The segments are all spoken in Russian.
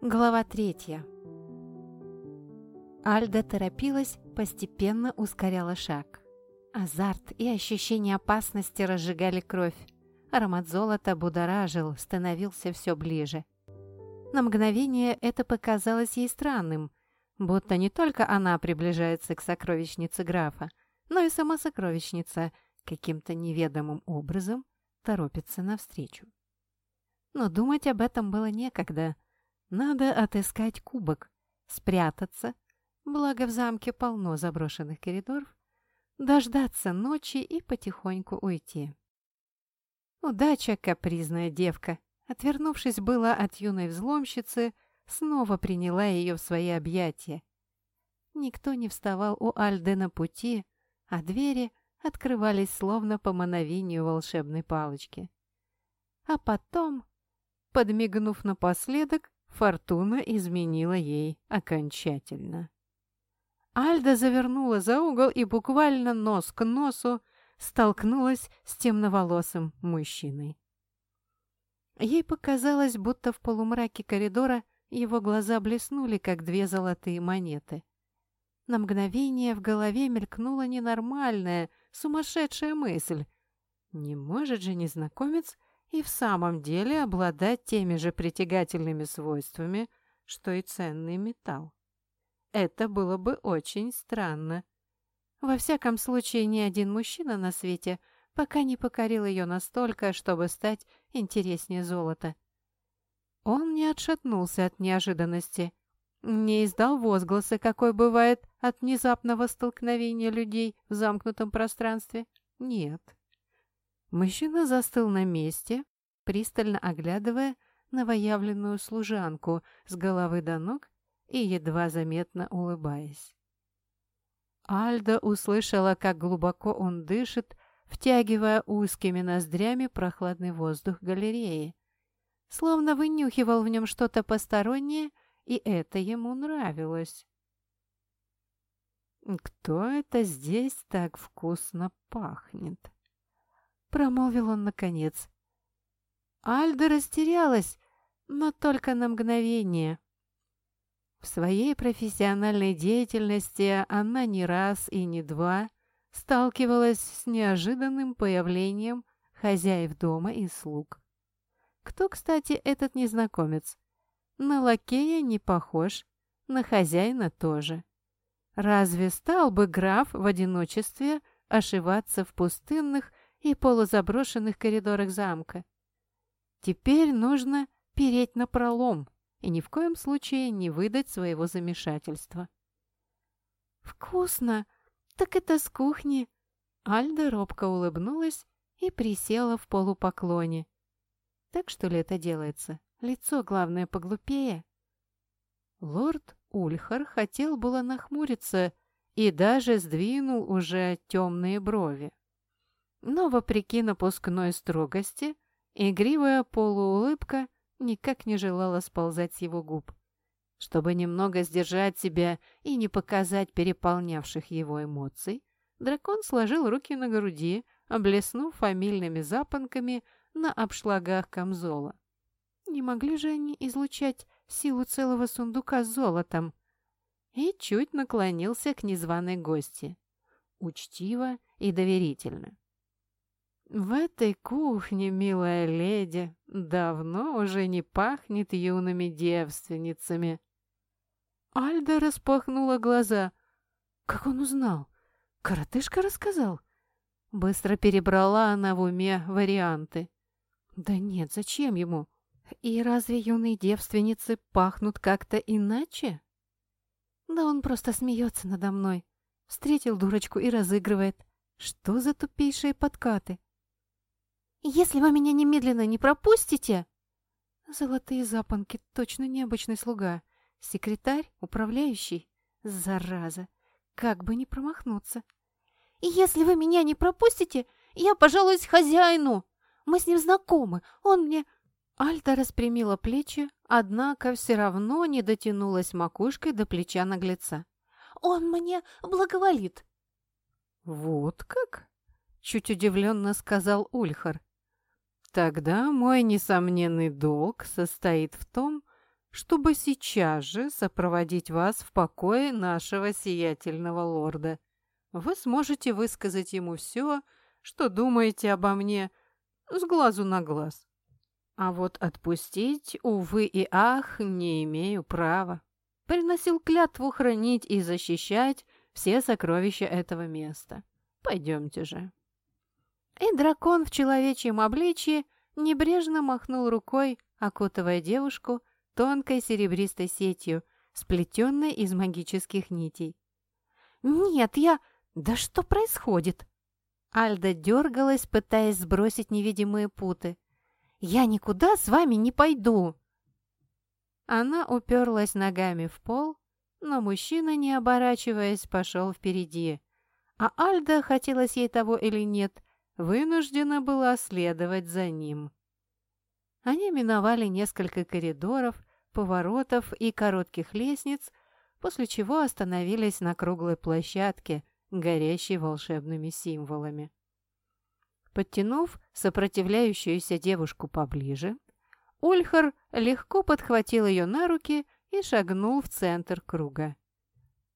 Глава третья. Альда торопилась, постепенно ускоряла шаг. Азарт и ощущение опасности разжигали кровь. Аромат золота будоражил, становился все ближе. На мгновение это показалось ей странным, будто не только она приближается к сокровищнице графа, но и сама сокровищница каким-то неведомым образом торопится навстречу. Но думать об этом было некогда. Надо отыскать кубок, спрятаться, благо в замке полно заброшенных коридоров, дождаться ночи и потихоньку уйти. Удача, капризная девка, отвернувшись была от юной взломщицы, снова приняла ее в свои объятия. Никто не вставал у Альды на пути, а двери открывались словно по мановению волшебной палочки. А потом, подмигнув напоследок, фортуна изменила ей окончательно. Альда завернула за угол и буквально нос к носу столкнулась с темноволосым мужчиной. Ей показалось, будто в полумраке коридора его глаза блеснули, как две золотые монеты. На мгновение в голове мелькнула ненормальная, сумасшедшая мысль. Не может же незнакомец и в самом деле обладать теми же притягательными свойствами, что и ценный металл. Это было бы очень странно. Во всяком случае, ни один мужчина на свете пока не покорил ее настолько, чтобы стать интереснее золота. Он не отшатнулся от неожиданности, не издал возгласы, какой бывает от внезапного столкновения людей в замкнутом пространстве. Нет. Мужчина застыл на месте, пристально оглядывая новоявленную служанку с головы до ног и едва заметно улыбаясь. Альда услышала, как глубоко он дышит, втягивая узкими ноздрями прохладный воздух галереи. Словно вынюхивал в нем что-то постороннее, и это ему нравилось. «Кто это здесь так вкусно пахнет?» Промолвил он наконец. Альда растерялась, но только на мгновение. В своей профессиональной деятельности она не раз и не два сталкивалась с неожиданным появлением хозяев дома и слуг. Кто, кстати, этот незнакомец? На лакея не похож, на хозяина тоже. Разве стал бы граф в одиночестве ошиваться в пустынных и полузаброшенных коридорах замка? Теперь нужно переть на пролом и ни в коем случае не выдать своего замешательства. «Вкусно! Так это с кухни!» Альда робко улыбнулась и присела в полупоклоне. «Так что ли это делается? Лицо, главное, поглупее?» Лорд Ульхар хотел было нахмуриться и даже сдвинул уже темные брови. Но, вопреки напускной строгости, игривая полуулыбка никак не желала сползать с его губ. Чтобы немного сдержать себя и не показать переполнявших его эмоций, дракон сложил руки на груди, облеснув фамильными запонками на обшлагах камзола. Не могли же они излучать силу целого сундука с золотом? И чуть наклонился к незваной гости. Учтиво и доверительно. В этой кухне, милая леди, давно уже не пахнет юными девственницами. Альда распахнула глаза. Как он узнал? Коротышка рассказал? Быстро перебрала она в уме варианты. Да нет, зачем ему? И разве юные девственницы пахнут как-то иначе? Да он просто смеется надо мной. Встретил дурочку и разыгрывает. Что за тупейшие подкаты? «Если вы меня немедленно не пропустите...» Золотые запонки, точно необычный слуга. Секретарь, управляющий. Зараза, как бы не промахнуться. «Если вы меня не пропустите, я пожалуюсь хозяину. Мы с ним знакомы, он мне...» Альта распрямила плечи, однако все равно не дотянулась макушкой до плеча наглеца. «Он мне благоволит». «Вот как?» — чуть удивленно сказал Ульхар. Тогда мой несомненный долг состоит в том, чтобы сейчас же сопроводить вас в покое нашего сиятельного лорда. Вы сможете высказать ему все, что думаете обо мне, с глазу на глаз. А вот отпустить, увы и ах, не имею права. Приносил клятву хранить и защищать все сокровища этого места. Пойдемте же. И дракон в человечьем обличье небрежно махнул рукой, окутывая девушку тонкой серебристой сетью, сплетенной из магических нитей. «Нет, я... Да что происходит?» Альда дергалась, пытаясь сбросить невидимые путы. «Я никуда с вами не пойду!» Она уперлась ногами в пол, но мужчина, не оборачиваясь, пошел впереди. А Альда, хотелось ей того или нет, вынуждена была следовать за ним. Они миновали несколько коридоров, поворотов и коротких лестниц, после чего остановились на круглой площадке, горящей волшебными символами. Подтянув сопротивляющуюся девушку поближе, Ульхар легко подхватил ее на руки и шагнул в центр круга.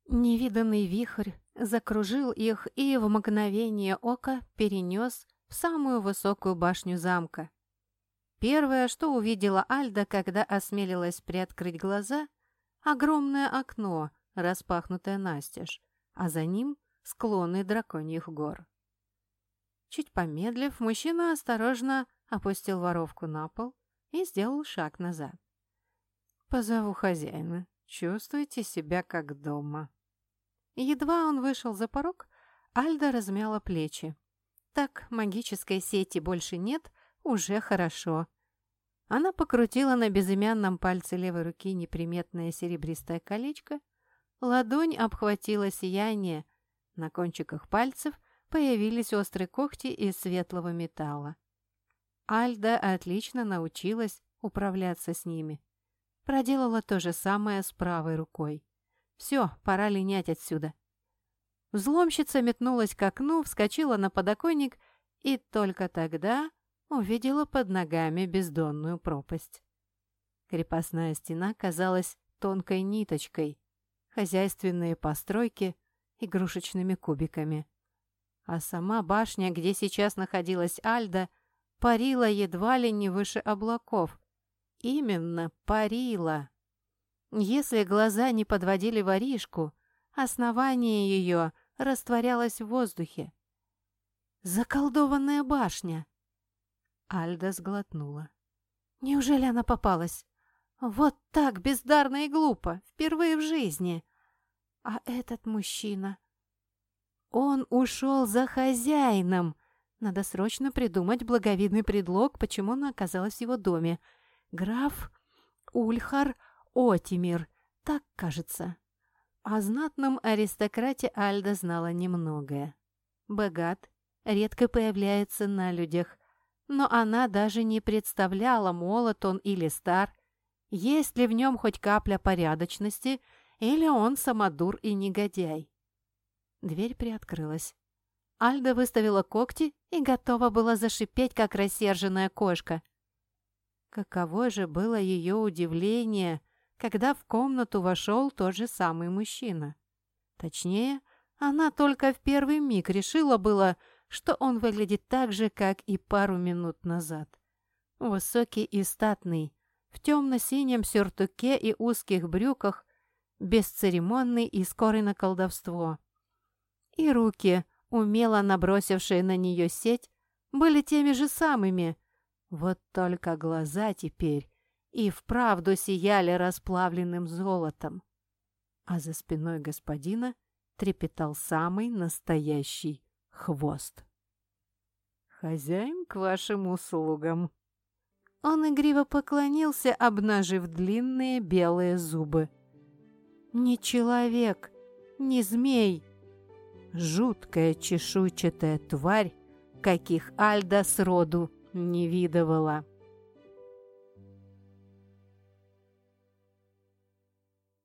Невиданный вихрь закружил их и в мгновение ока перенес в самую высокую башню замка. Первое, что увидела Альда, когда осмелилась приоткрыть глаза, огромное окно, распахнутое настежь, а за ним склоны драконьих гор. Чуть помедлив, мужчина осторожно опустил воровку на пол и сделал шаг назад. «Позову хозяина. Чувствуйте себя как дома». Едва он вышел за порог, Альда размяла плечи. Так магической сети больше нет, уже хорошо. Она покрутила на безымянном пальце левой руки неприметное серебристое колечко. Ладонь обхватила сияние. На кончиках пальцев появились острые когти из светлого металла. Альда отлично научилась управляться с ними. Проделала то же самое с правой рукой. Все, пора линять отсюда. Взломщица метнулась к окну, вскочила на подоконник и только тогда увидела под ногами бездонную пропасть. Крепостная стена казалась тонкой ниточкой, хозяйственные постройки — игрушечными кубиками. А сама башня, где сейчас находилась Альда, парила едва ли не выше облаков. Именно парила. Если глаза не подводили воришку, основание ее растворялось в воздухе. «Заколдованная башня!» Альда сглотнула. «Неужели она попалась? Вот так бездарно и глупо, впервые в жизни!» «А этот мужчина...» «Он ушел за хозяином!» Надо срочно придумать благовидный предлог, почему она оказалась в его доме. Граф Ульхар Отимир, так кажется. О знатном аристократе Альда знала немногое. Богат, редко появляется на людях, но она даже не представляла, молод он или стар, есть ли в нем хоть капля порядочности, или он самодур и негодяй. Дверь приоткрылась. Альда выставила когти и готова была зашипеть, как рассерженная кошка. Каково же было ее удивление — когда в комнату вошел тот же самый мужчина. Точнее, она только в первый миг решила было, что он выглядит так же, как и пару минут назад. Высокий и статный, в темно-синем сюртуке и узких брюках, бесцеремонный и скорый на колдовство. И руки, умело набросившие на нее сеть, были теми же самыми. Вот только глаза теперь и вправду сияли расплавленным золотом. А за спиной господина трепетал самый настоящий хвост. «Хозяин к вашим услугам!» Он игриво поклонился, обнажив длинные белые зубы. «Не человек, не змей!» Жуткая чешуйчатая тварь, каких Альда сроду не видывала.